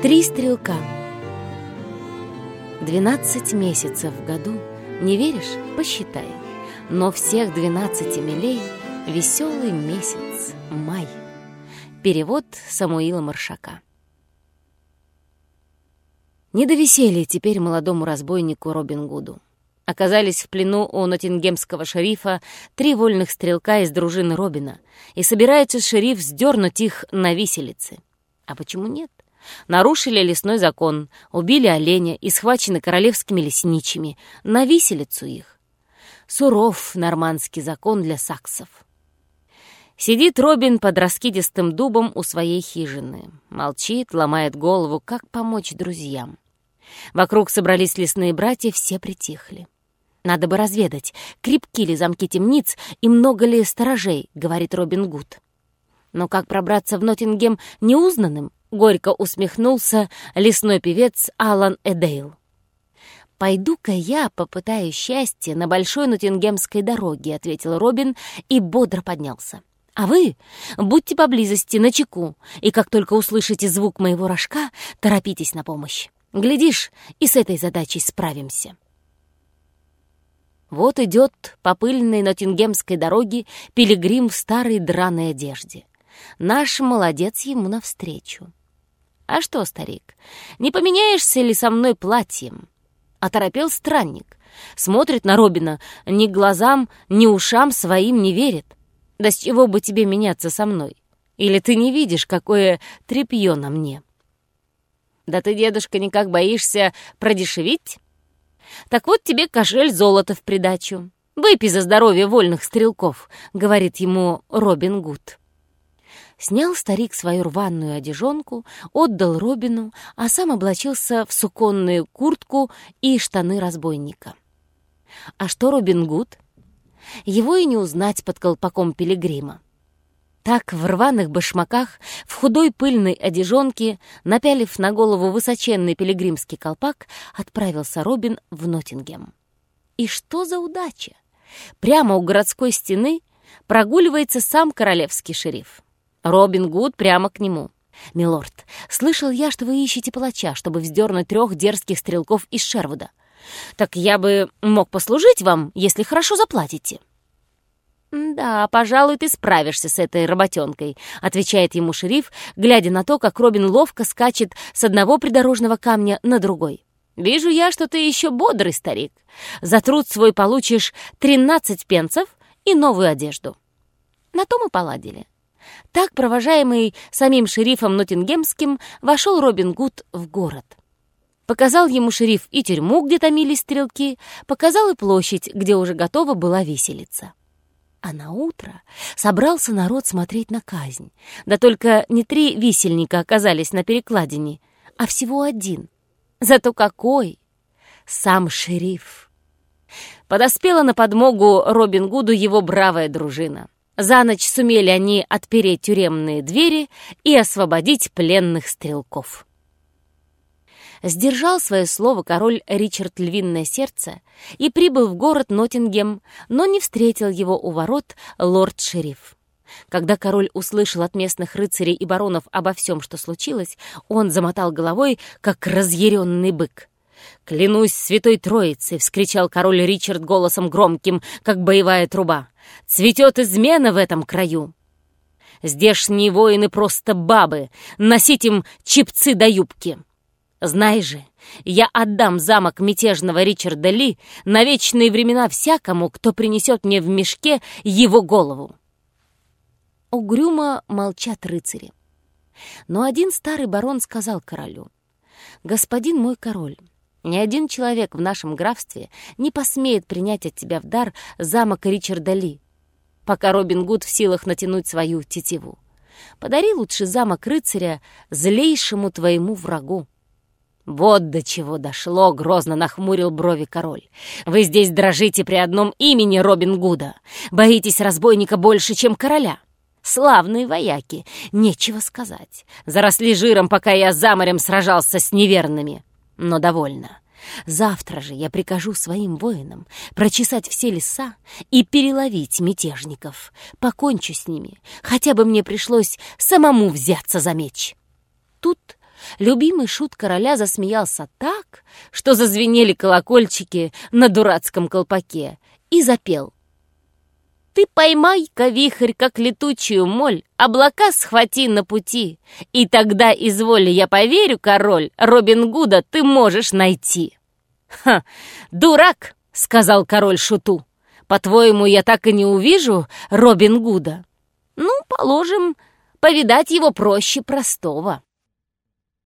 Три стрелка. Двенадцать месяцев в году, не веришь? Посчитай. Но всех двенадцати милей веселый месяц май. Перевод Самуила Маршака. Не до веселья теперь молодому разбойнику Робин Гуду. Оказались в плену у нотингемского шерифа три вольных стрелка из дружины Робина, и собирается шериф сдернуть их на виселице. А почему нет? Нарушили лесной закон, убили оленя и схвачены королевскими лесничими. На виселицу их. Суров нормандский закон для саксов. Сидит Робин под раскидистым дубом у своей хижины. Молчит, ломает голову, как помочь друзьям. Вокруг собрались лесные братья, все притихли. «Надо бы разведать, крепки ли замки темниц и много ли сторожей», — говорит Робин Гуд. Но как пробраться в Ноттингем неузнанным? Горько усмехнулся лесной певец Алан Эдейл. «Пойду-ка я попытаю счастье на большой Ноттингемской дороге», — ответил Робин и бодро поднялся. «А вы будьте поблизости, на чеку, и как только услышите звук моего рожка, торопитесь на помощь. Глядишь, и с этой задачей справимся». Вот идет по пыльной Ноттингемской дороге пилигрим в старой драной одежде. Наш молодец ему навстречу. «А что, старик, не поменяешься ли со мной платьем?» Оторопел странник. Смотрит на Робина, ни глазам, ни ушам своим не верит. «Да с чего бы тебе меняться со мной? Или ты не видишь, какое тряпье на мне?» «Да ты, дедушка, никак боишься продешевить?» «Так вот тебе кошель золота в придачу. Выпей за здоровье вольных стрелков», — говорит ему Робин Гуд. Снял старик свою рваную одежонку, отдал Робину, а сам облачился в суконную куртку и штаны разбойника. А что Робин Гуд? Его и не узнать под колпаком пилигрима. Так, в рваных башмаках, в худой пыльной одежонке, напялив на голову высоченный пилигримский колпак, отправился Робин в Ноттингем. И что за удача! Прямо у городской стены прогуливается сам королевский шериф. Робин Гуд прямо к нему. «Милорд, слышал я, что вы ищете палача, чтобы вздернуть трех дерзких стрелков из Шервуда. Так я бы мог послужить вам, если хорошо заплатите». «Да, пожалуй, ты справишься с этой работенкой», — отвечает ему шериф, глядя на то, как Робин ловко скачет с одного придорожного камня на другой. «Вижу я, что ты еще бодрый старик. За труд свой получишь тринадцать пенсов и новую одежду». На то мы поладили. Так, провожаемый самим шерифом Ноттингемским, вошел Робин Гуд в город. Показал ему шериф и тюрьму, где томились стрелки, показал и площадь, где уже готова была виселица. А на утро собрался народ смотреть на казнь. Да только не три висельника оказались на перекладине, а всего один. Зато какой! Сам шериф. Подоспела на подмогу Робин Гуду его бравая дружина. За ночь сумели они отпереть тюремные двери и освободить пленных стрелков. Сдержал свое слово король Ричард Львиное Сердце и прибыл в город Ноттингем, но не встретил его у ворот лорд-шериф. Когда король услышал от местных рыцарей и баронов обо всем, что случилось, он замотал головой, как разъяренный бык. «Клянусь святой троицей!» — вскричал король Ричард голосом громким, как боевая труба. «Цветет измена в этом краю!» «Здешние воины просто бабы! Носить им чипцы до юбки!» «Знай же, я отдам замок мятежного Ричарда Ли на вечные времена всякому, кто принесет мне в мешке его голову!» Угрюмо молчат рыцари. Но один старый барон сказал королю, «Господин мой король, ни один человек в нашем графстве не посмеет принять от тебя в дар замок Ричарда Ли, пока Робин Гуд в силах натянуть свою тетиву. Подари лучше замок рыцаря злейшему твоему врагу. «Вот до чего дошло!» — грозно нахмурил брови король. «Вы здесь дрожите при одном имени Робин Гуда. Боитесь разбойника больше, чем короля. Славные вояки, нечего сказать. Заросли жиром, пока я за морем сражался с неверными но довольно. Завтра же я прикажу своим воинам прочесать все леса и переловить мятежников. Покончу с ними, хотя бы мне пришлось самому взяться за меч. Тут любимый шут короля засмеялся так, что зазвенели колокольчики на дурацком колпаке, и запел. Ты поймай-ка вихрь, как летучую моль, Облака схвати на пути, И тогда, изволь, я поверю, король, Робин Гуда ты можешь найти. «Ха, дурак!» — сказал король шуту. «По-твоему, я так и не увижу Робин Гуда?» «Ну, положим, повидать его проще простого».